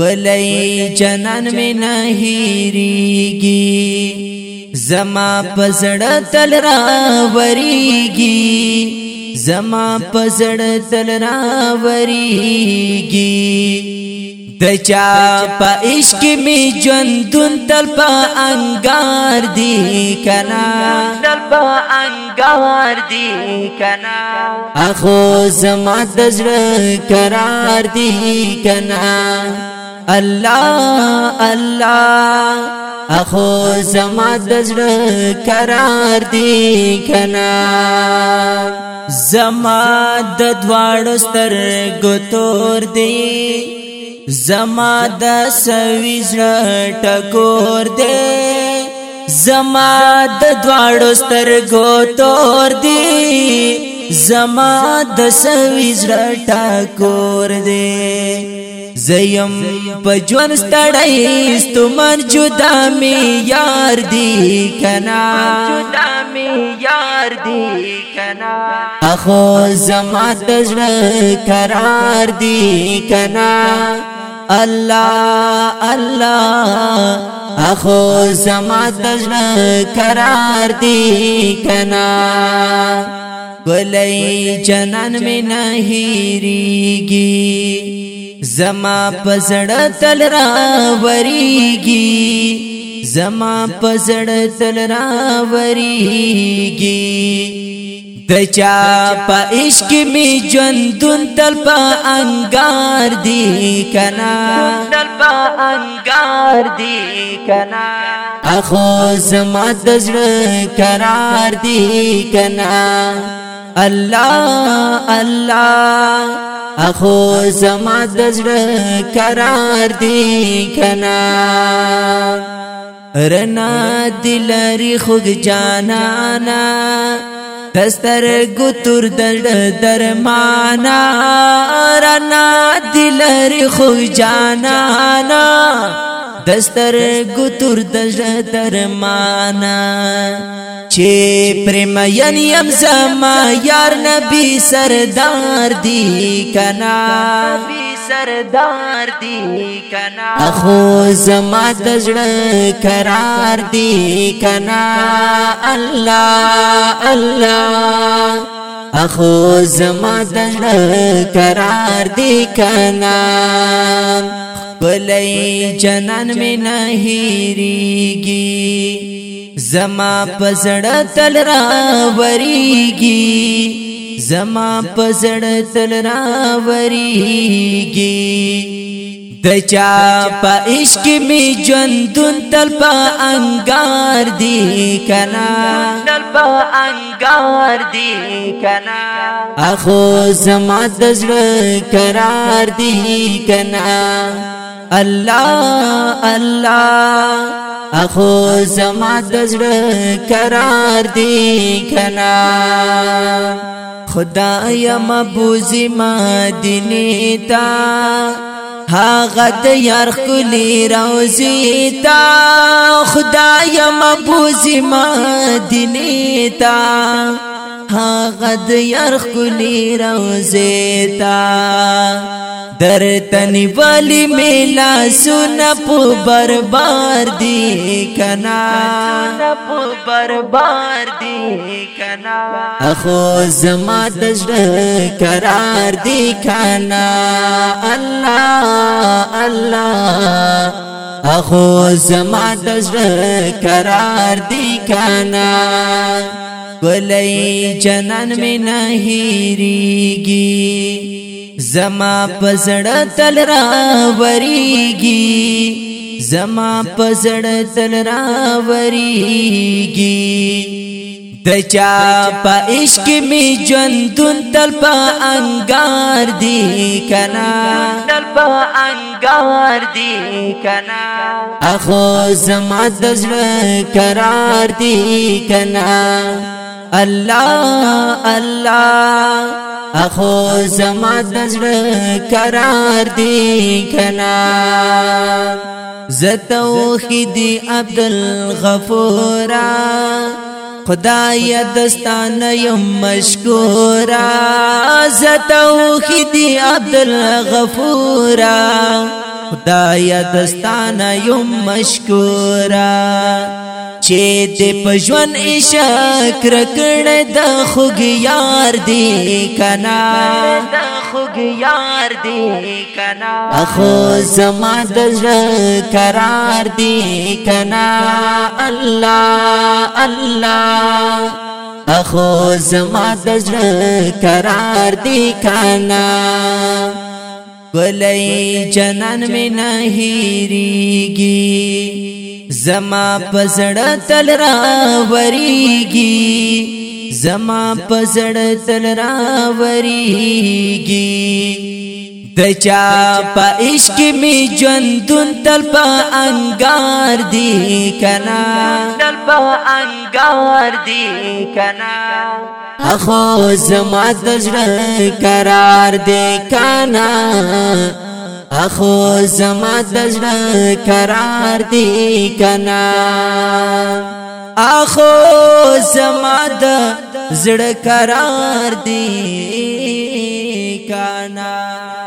کلی جنان می نه هیریږي زما پزړه تل را وریږي زما پزړه تل را وریږي د چا په عشق می ژوندون تل په انګار دی کنا تل په انګار دی کنا اخو زما د زړه قرار دی کنا الله الله اخو زما د زړه قرار دی کنا زما د دواړو ستر ګتور دی زما د سوي زړه ټکور دی زما د دواړو ستر ګتور دی زما د سوي زړه ټکور دی زیم پجوان ستړی استمن جدا می یار دی کنا جدا می یار دی کنا اخو زما دژړه قرار دی کنا الله الله اخو زما دژړه قرار دی کنا ولای جنان می نه هیریږي زما پزړه تل را وریږي زما پزړه تل را وریږي د چا په عشق می ژوندون تل په انګار دی کنا تل په انګار دی کنا اخو زما د زړه قرار دی کنا الله الله اخو زما د زړه قرار دی کنا رنا دلری خوګ جانانا دستر ګتور دل درمانا رنا دلری خوګ جانانا دستر ګتور د درمانا چې پرم ين يم زما یار نبی سردار دی کنا سردار دی کنا اخو زما دژړه قرار دی کنا الله الله اخو زما د قرار دی کنا پلی جنان می نه هیریږي زما پزړه تل را وریږي زما پزړه تل را وریږي د چا په عشق می ژوندون تل په انګار دی کنا تل په انګار دی کنا اخو زما د زړه قرار دی کنا الله الله اخو زما د زړه قرار دی کنا خدای مبوزی ما دینی تا هاغت یار کلی روزی تا خدای مبوزی ما دینی تا هاغت یار کلی روزی تا در تنی والی میلا سنا پو بربار دی کنا سنا پو بربار دی کنا اخو زما دجر قرار دی کنا الله الله اخو زما د قرار دی کانا ګلې جنن می نه هېریږي زما پزړه تل را وریږي زما پزړه تل را وریږي د چا په عشق می ژوندون تل په انګار دی کنا تل په انګار دی کنا اخو زما د زړه قرار دی کنا الله الله اخو زما د زړه قرار دی کنا زتوحید عبد الغفور خدای دستان یم مشکور زتوحید عبد الغفور خدای دستان یم مشکور چې د پژوان عشق رکړ د خوګ یار دی کنا د خوګ یار دی کنا اخو زما د قرار دی کنا الله الله اخو زما د قرار دی کنا ولای جنان می نه هیریږي زما پزړه تل را وریږي زما پزړه تل را وریږي د چا په عشق می ژوندون تل په انګار دی کنا تل په انګار دی کنا اخو زما د زړه قرار دی کنا اخو زما دزړه قرار دی کنا اخو زما د زړه قرار دی کنا